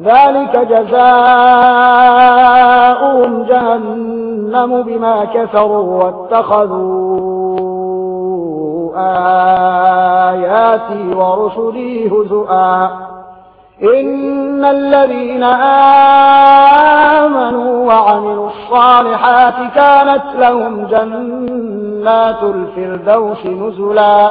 ذلك جزاؤهم جهنم بما كفروا واتخذوا آياتي ورسلي هزؤا. إن الذين آمنوا وعملوا الصالحات كانت لهم جنات الفردوس نزلا.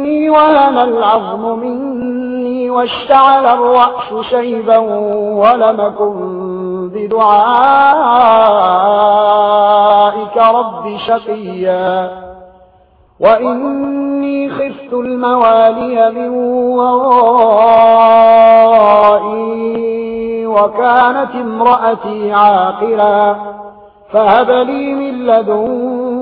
مني ولم العظم مني واشتعل الرأس شيبا ولم أكن بدعائك رب شقيا. وإني خفت الموالي من ورائي وكانت امرأتي عاقلا. فهب لي من لدن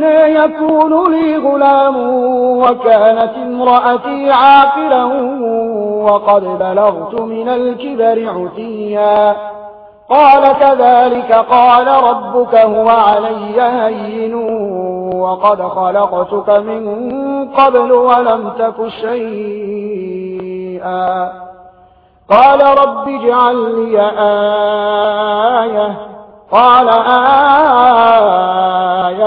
أنى يكون لي غلام وكانت امرأتي عاقلا وقد بلغت من الكبر عتيا قال كذلك قال ربك هو علي هين وقد خلقتك من قبل ولم تك شيئا قال رب اجعل لي آية قال آية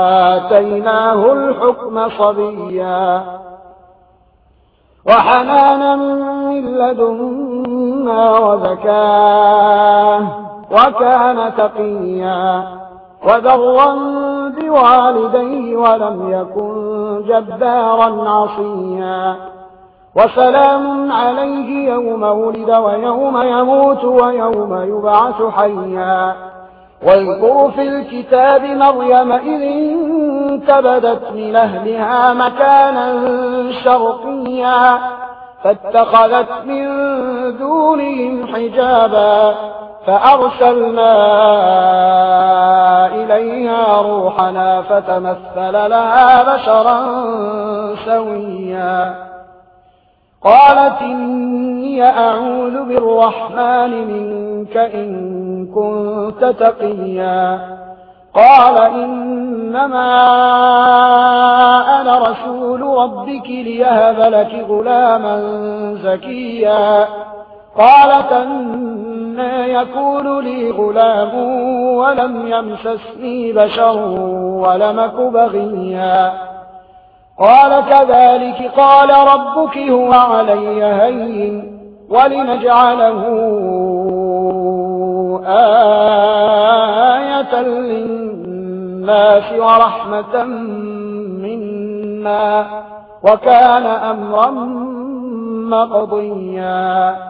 وآتيناه الحكم صبيا وحنانا من لدنا وذكاه وكان تقيا وذرا بوالديه ولم يكن جبارا عصيا وسلام عليه يوم ولد ويوم يموت ويوم يبعث حيا واذكر في الكتاب مريم إذ انتبدت من أهلها مكانا شرقيا فاتخذت من دونهم حجابا فأرسلنا إليها روحنا فتمثل لها بشرا سويا. قالت إني أعوذ بالرحمن منك إن كنت تقيا. قال إنما أنا رسول ربك ليهب لك غلاما زكيا. قالت أنا يكون لي غلام ولم يمسسني بشر ولمك بغيا. قال كذلك قال ربك هو علي هين ولنجعله آية للناس ورحمة منا وكان أمرا مقضيا.